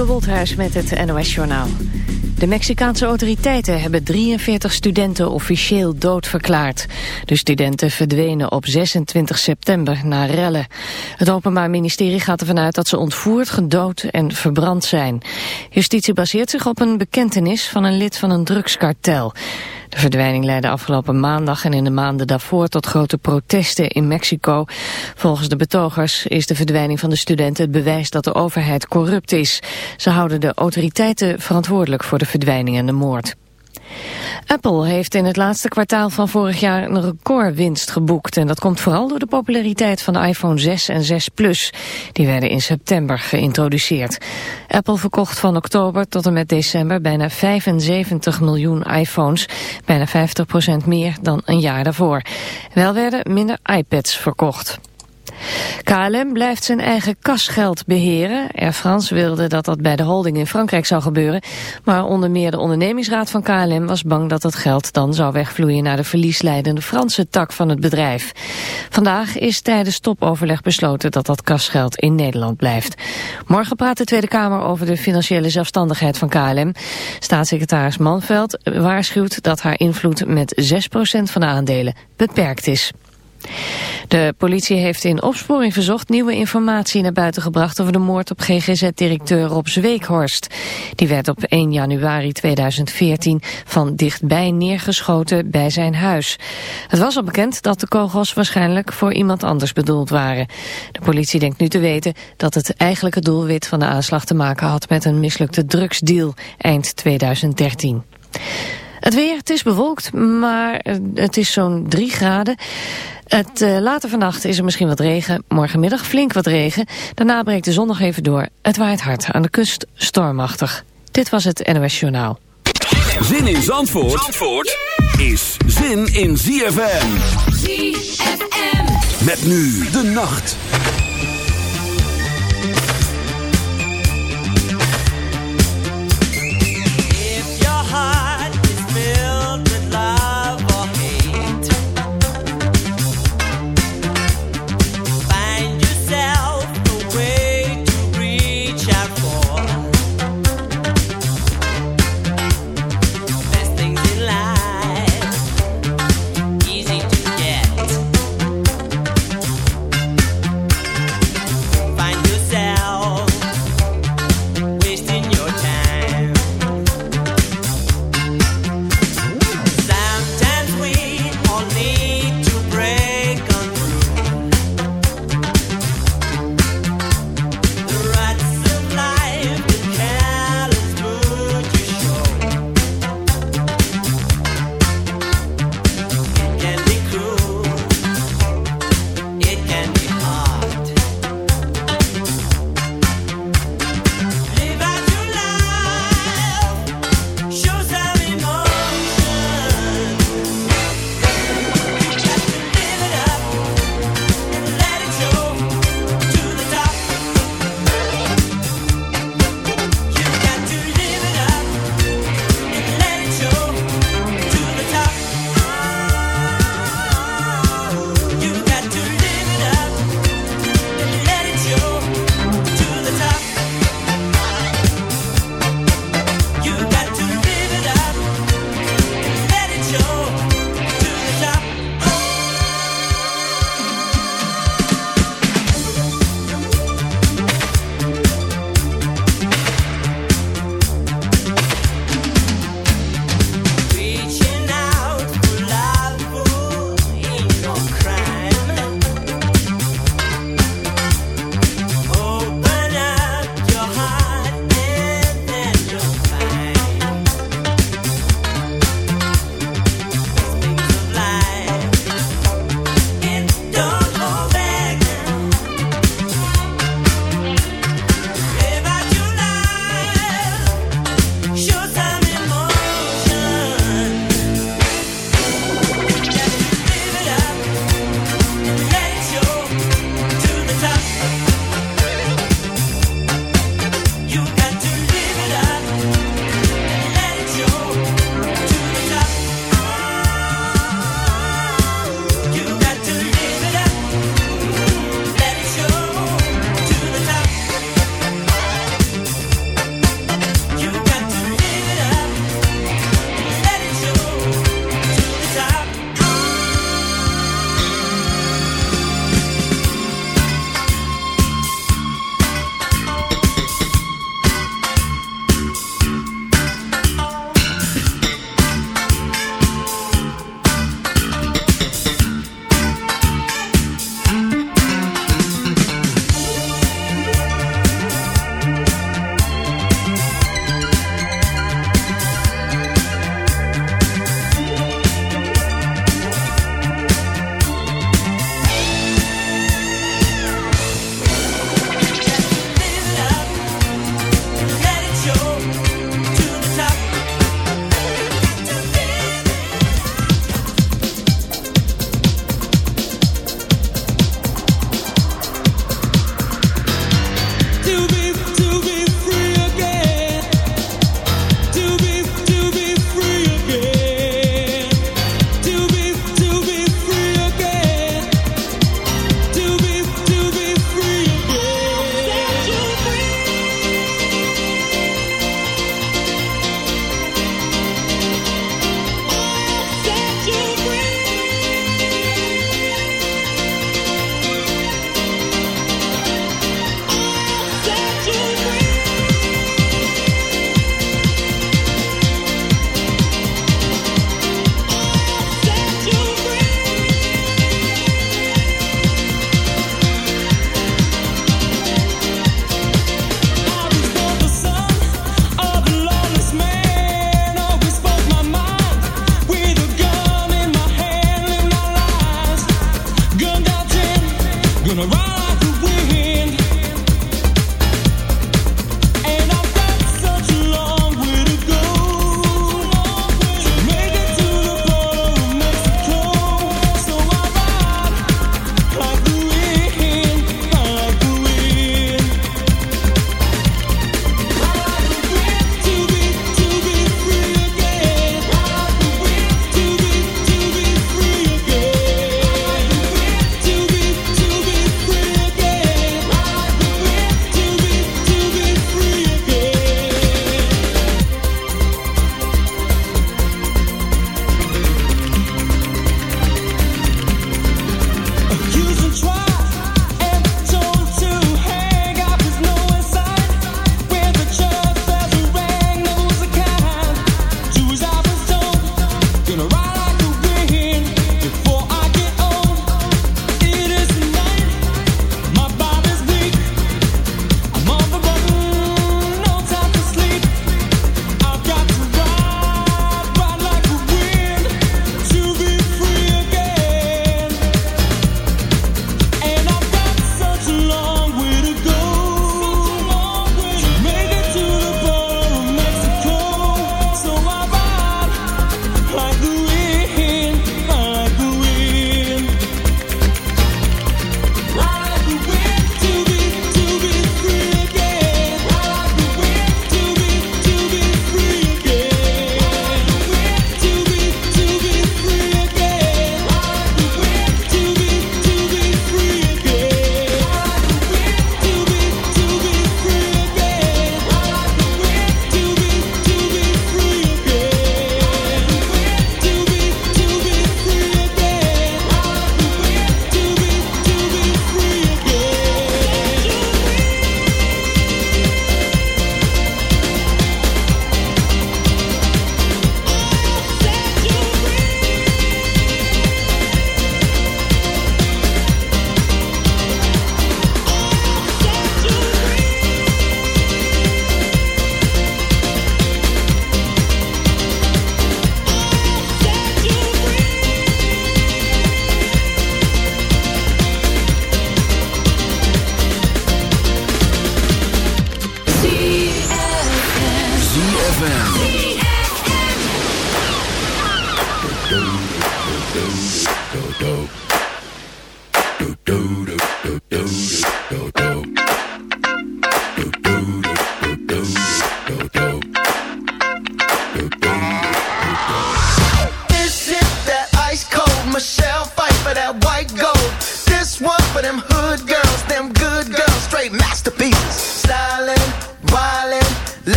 Femke Wolthuis met het NOS Journaal. De Mexicaanse autoriteiten hebben 43 studenten officieel doodverklaard. De studenten verdwenen op 26 september na rellen. Het Openbaar Ministerie gaat ervan uit dat ze ontvoerd, gedood en verbrand zijn. Justitie baseert zich op een bekentenis van een lid van een drugskartel. De verdwijning leidde afgelopen maandag en in de maanden daarvoor tot grote protesten in Mexico. Volgens de betogers is de verdwijning van de studenten het bewijs dat de overheid corrupt is. Ze houden de autoriteiten verantwoordelijk voor de verdwijning en de moord. Apple heeft in het laatste kwartaal van vorig jaar een recordwinst geboekt. En dat komt vooral door de populariteit van de iPhone 6 en 6 Plus. Die werden in september geïntroduceerd. Apple verkocht van oktober tot en met december bijna 75 miljoen iPhones. Bijna 50% meer dan een jaar daarvoor. Wel werden minder iPads verkocht. KLM blijft zijn eigen kasgeld beheren. Air France wilde dat dat bij de holding in Frankrijk zou gebeuren. Maar onder meer de ondernemingsraad van KLM was bang dat het geld dan zou wegvloeien naar de verliesleidende Franse tak van het bedrijf. Vandaag is tijdens topoverleg besloten dat dat kasgeld in Nederland blijft. Morgen praat de Tweede Kamer over de financiële zelfstandigheid van KLM. Staatssecretaris Manveld waarschuwt dat haar invloed met 6% van de aandelen beperkt is. De politie heeft in opsporing verzocht nieuwe informatie naar buiten gebracht over de moord op GGZ-directeur Rob Zweekhorst. Die werd op 1 januari 2014 van dichtbij neergeschoten bij zijn huis. Het was al bekend dat de kogels waarschijnlijk voor iemand anders bedoeld waren. De politie denkt nu te weten dat het eigenlijke doelwit van de aanslag te maken had met een mislukte drugsdeal eind 2013. Het weer, het is bewolkt, maar het is zo'n 3 graden. Het, uh, later vannacht is er misschien wat regen. Morgenmiddag flink wat regen. Daarna breekt de zon nog even door. Het waait hard. Aan de kust stormachtig. Dit was het NOS Journaal. Zin in Zandvoort, Zandvoort is zin in ZFM. ZFM. Met nu de nacht.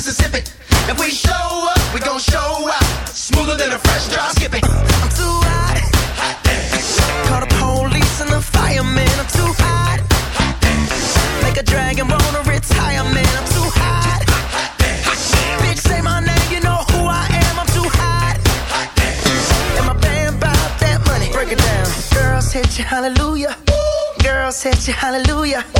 Mississippi. If we show up, we gon' show out. Smoother than a fresh drop. Skip it. I'm too hot. Hot. Call the police and the firemen. I'm too hot. Hot. Make a dragon on a retirement. I'm too hot. Hot Bitch, say my name, you know who I am. I'm too hot. Hot. And my band that money. Break it down. Girls hit you, hallelujah. Ooh. Girls hit you, hallelujah. Ooh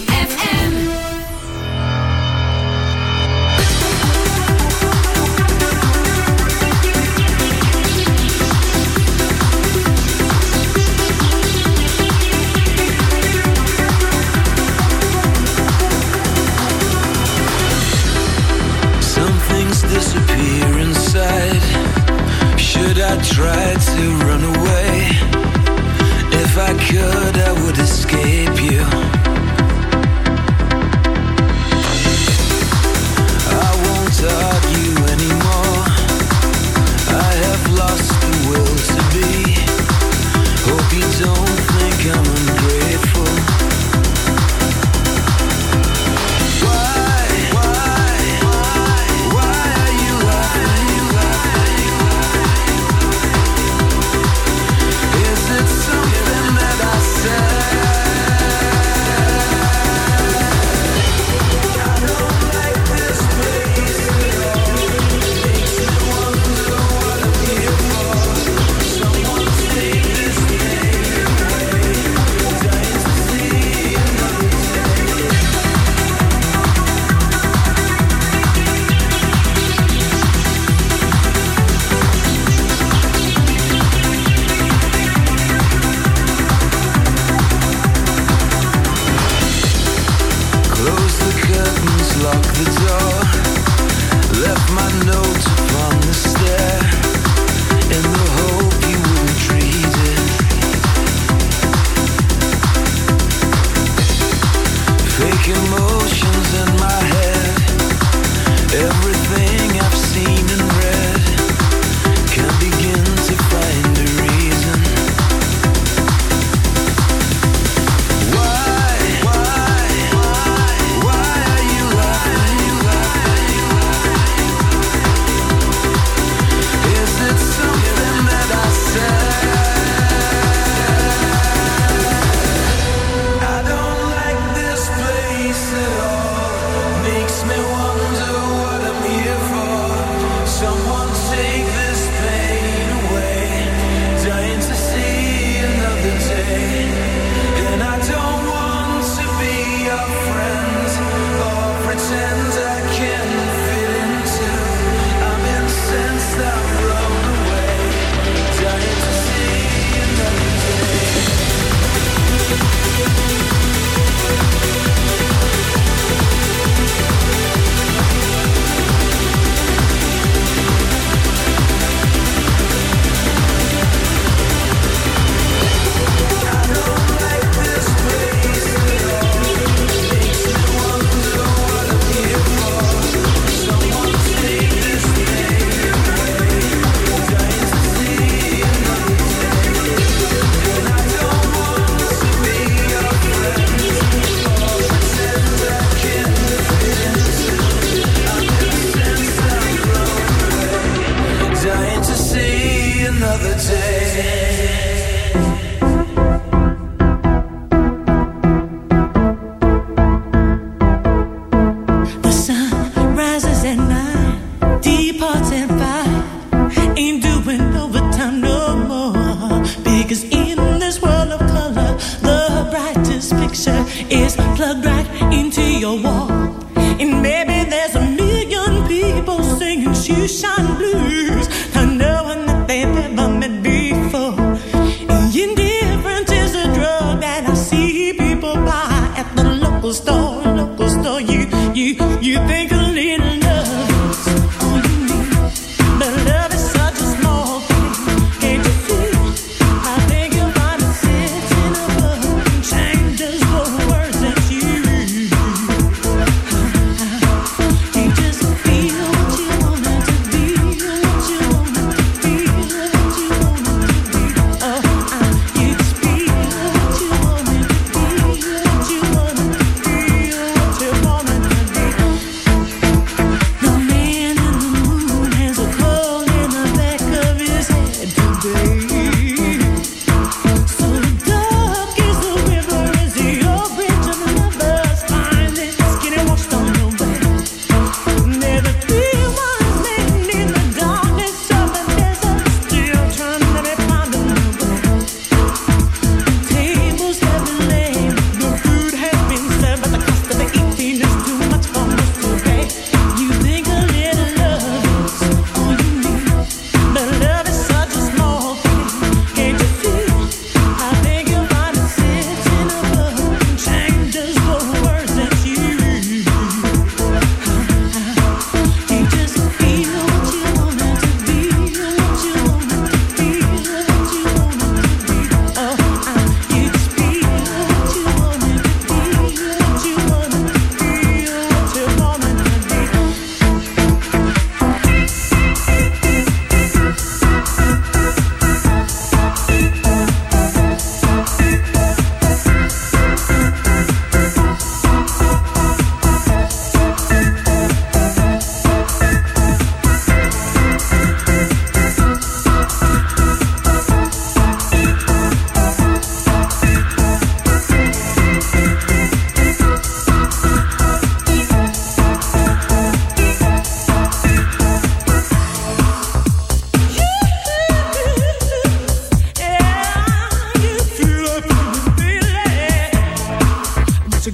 Oh,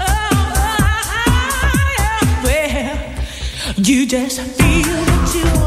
oh, oh, you just feel what you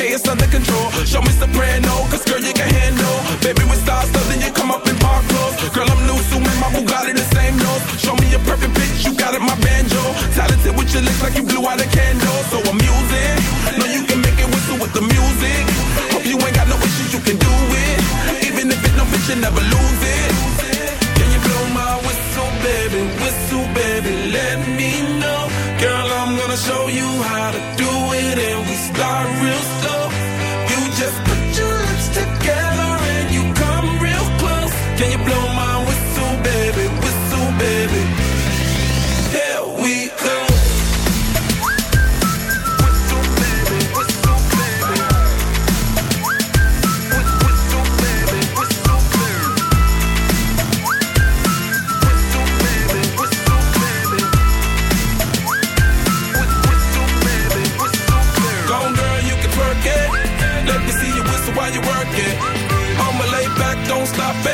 okay, it's under control. Show me soprano, cause girl, you can handle. Baby, with stars, so then you come up in park clothes. Girl, I'm new, so my Bugatti the same nose. Show me a perfect bitch, you got it, my banjo. Talented with your lips like you blew out a candle. So I'm using don't stop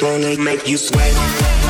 gonna make you sweat.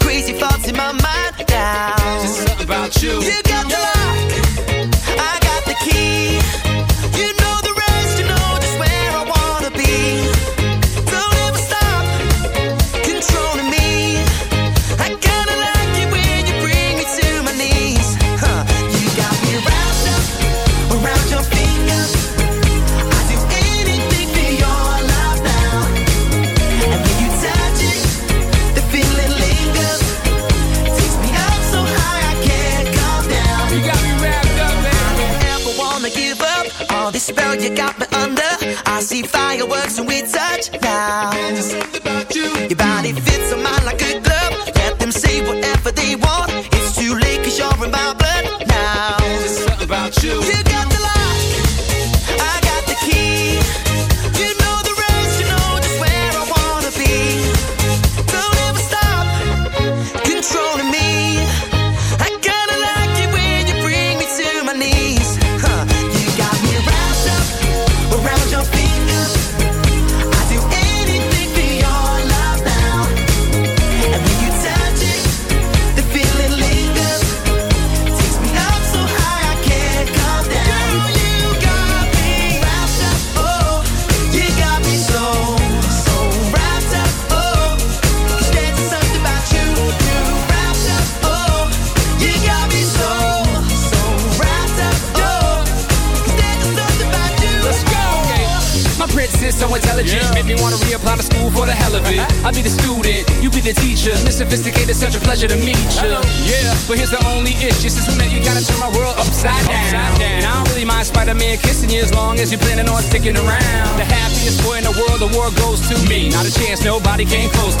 money came close.